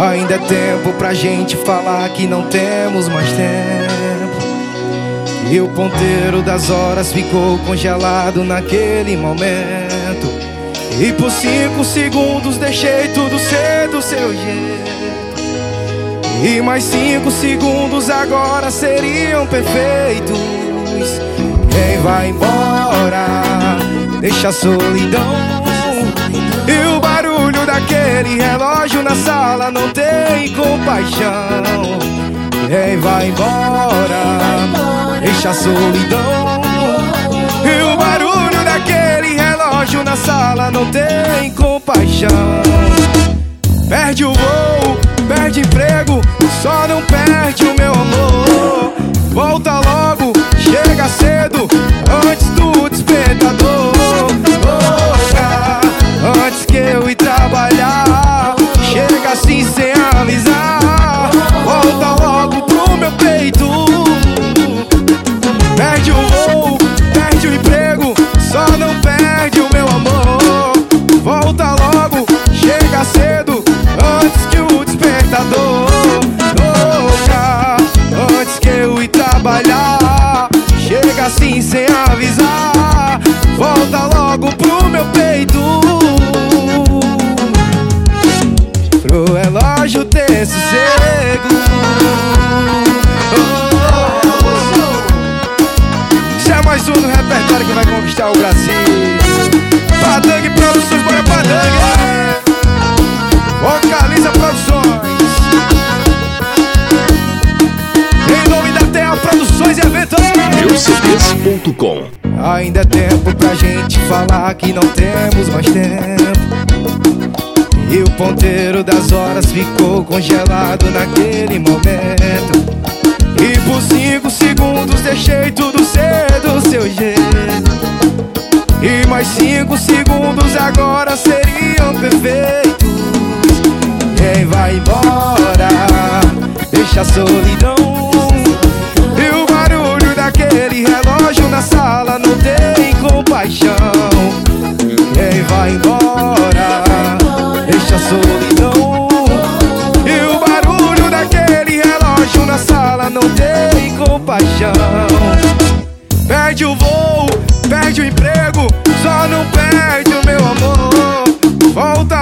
Ainda é tempo pra gente falar que não temos mais tempo. E o ponteiro das horas ficou congelado naquele momento. E por cinco segundos deixei tudo ser do seu jeito. E mais cinco segundos agora seriam perfeitos. Quem vai embora deixa a solidão daquele relógio na sala não tem compaixão. Quem vai embora, deixa a solidão. E o barulho daquele relógio na sala não tem compaixão. Perde o voo, perde emprego, só não perde o avisar Volta logo pro meu peito. Perde o voo, perde o emprego Só não perde o meu amor. Volta logo, chega cedo Antes que o despertador toca. Antes que eu ir trabalhar Chega assim sem avisar. Volta logo pro meu peito. Pro relógio ter sossego Isso é mais um no repertório que vai conquistar o Brasil. Padangue Produções, bora Padangue. Vocaliza Produções. Em nome da Terra Produções e Eventos. Meucds.com Ainda é tempo pra gente falar que não temos mais tempo e o ponteiro das horas ficou congelado naquele momento. E por cinco segundos deixei tudo ser do seu jeito. E mais cinco segundos agora seriam perfeitos. Quem vai embora deixa a solidão solidão. E o barulho daquele relógio na sala não tem compaixão. Perde o voo, perde o emprego, só não perde o meu amor. Volta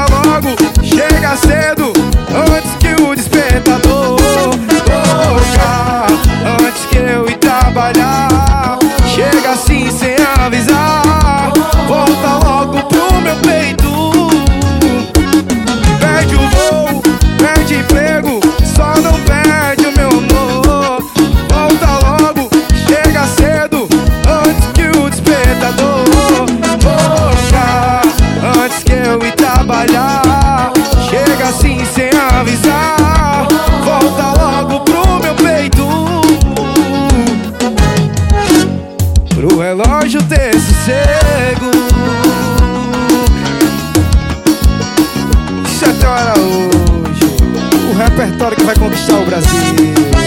relógio ter sossego. Sete horas hoje O repertório que vai conquistar o Brasil